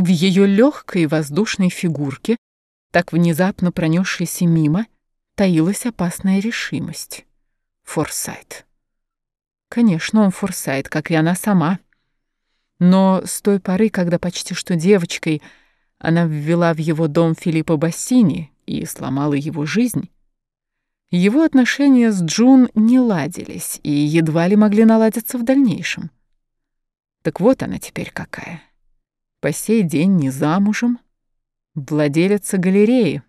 В ее легкой воздушной фигурке, так внезапно пронесшейся мимо, таилась опасная решимость. Форсайт. Конечно, он Форсайт, как и она сама. Но с той поры, когда почти что девочкой она ввела в его дом Филиппа Бассини и сломала его жизнь, его отношения с Джун не ладились и едва ли могли наладиться в дальнейшем. Так вот она теперь какая. По сей день не замужем, владелица галереи.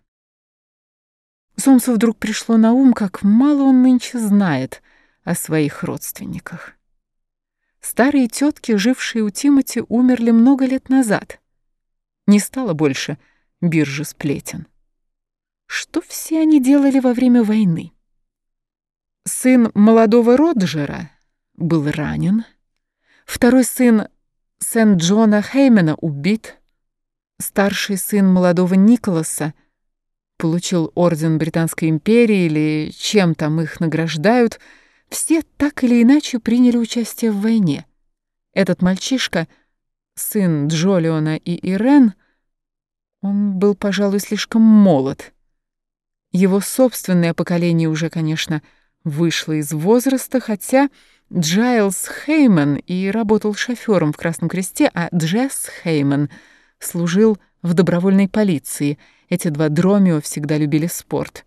Сомсу вдруг пришло на ум, как мало он нынче знает о своих родственниках. Старые тетки, жившие у Тимати, умерли много лет назад. Не стало больше биржи сплетен. Что все они делали во время войны? Сын молодого Роджера был ранен. Второй сын Сент-Джона Хеймена убит. Старший сын молодого Николаса получил орден Британской империи или чем там их награждают. Все так или иначе приняли участие в войне. Этот мальчишка, сын Джолиона и Ирен, он был, пожалуй, слишком молод — его собственное поколение уже, конечно, вышло из возраста, хотя Джайлс Хейман и работал шофёром в Красном Кресте, а Джесс Хейман служил в добровольной полиции. Эти два Дромио всегда любили спорт.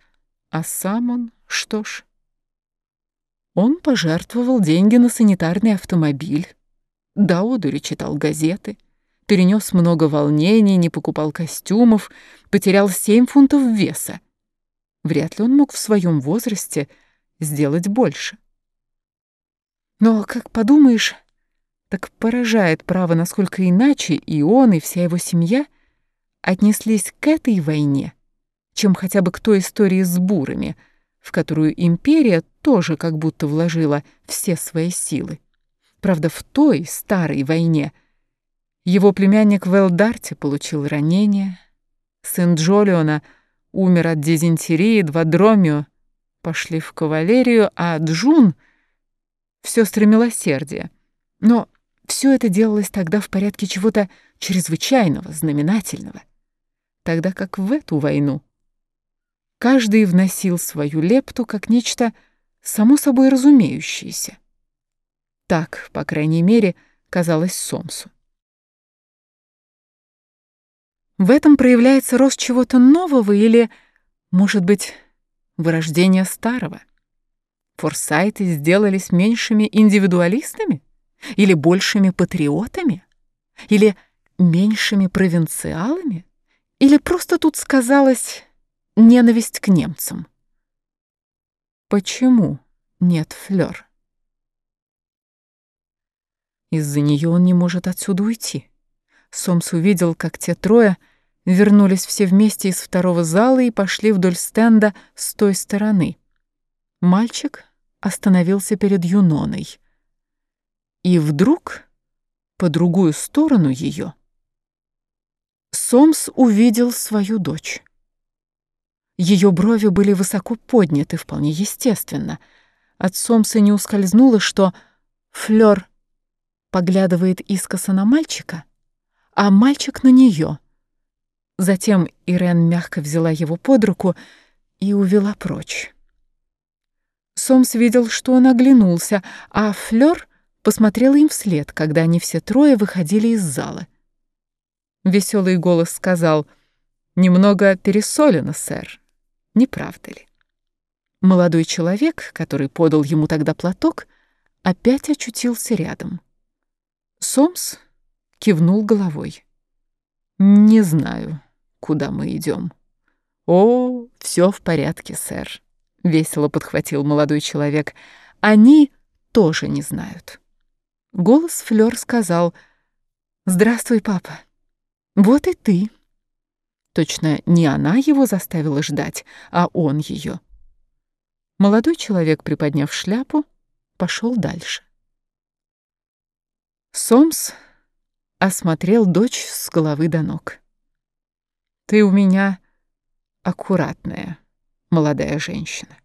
А сам он, что ж... Он пожертвовал деньги на санитарный автомобиль. До читал газеты, перенес много волнений, не покупал костюмов, потерял семь фунтов веса. Вряд ли он мог в своем возрасте сделать больше. Но, как подумаешь, так поражает право, насколько иначе и он, и вся его семья отнеслись к этой войне, чем хотя бы к той истории с бурами, в которую империя тоже как будто вложила все свои силы. Правда, в той старой войне его племянник Велдарти получил ранение, сын Джолиона — умер от дизентерии, два Дромио пошли в кавалерию, а Джун — в сестры милосердия. Но все это делалось тогда в порядке чего-то чрезвычайного, знаменательного. Тогда как в эту войну каждый вносил свою лепту как нечто само собой разумеющееся. Так, по крайней мере, казалось Сомсу. В этом проявляется рост чего-то нового или, может быть, вырождение старого? Форсайты сделались меньшими индивидуалистами? Или большими патриотами? Или меньшими провинциалами? Или просто тут сказалась ненависть к немцам? Почему нет Флёр? Из-за нее он не может отсюда уйти. Сомс увидел, как те трое вернулись все вместе из второго зала и пошли вдоль стенда с той стороны. Мальчик остановился перед Юноной. И вдруг, по другую сторону ее, Сомс увидел свою дочь. Ее брови были высоко подняты, вполне естественно. От Сомса не ускользнуло, что Флёр поглядывает искоса на мальчика — а мальчик на нее. Затем Ирен мягко взяла его под руку и увела прочь. Сомс видел, что он оглянулся, а Флёр посмотрела им вслед, когда они все трое выходили из зала. Веселый голос сказал «Немного пересолено, сэр, не правда ли?» Молодой человек, который подал ему тогда платок, опять очутился рядом. Сомс кивнул головой. «Не знаю, куда мы идем». «О, все в порядке, сэр», — весело подхватил молодой человек. «Они тоже не знают». Голос Флёр сказал «Здравствуй, папа. Вот и ты». Точно не она его заставила ждать, а он ее. Молодой человек, приподняв шляпу, пошел дальше. Сомс осмотрел дочь с головы до ног. «Ты у меня аккуратная молодая женщина.